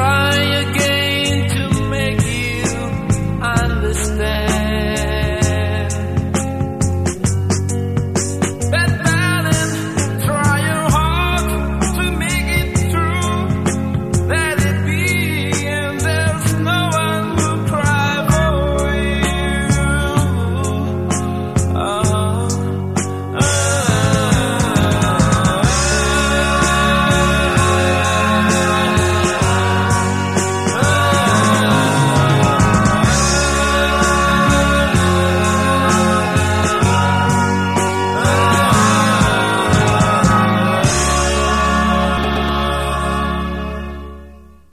try again.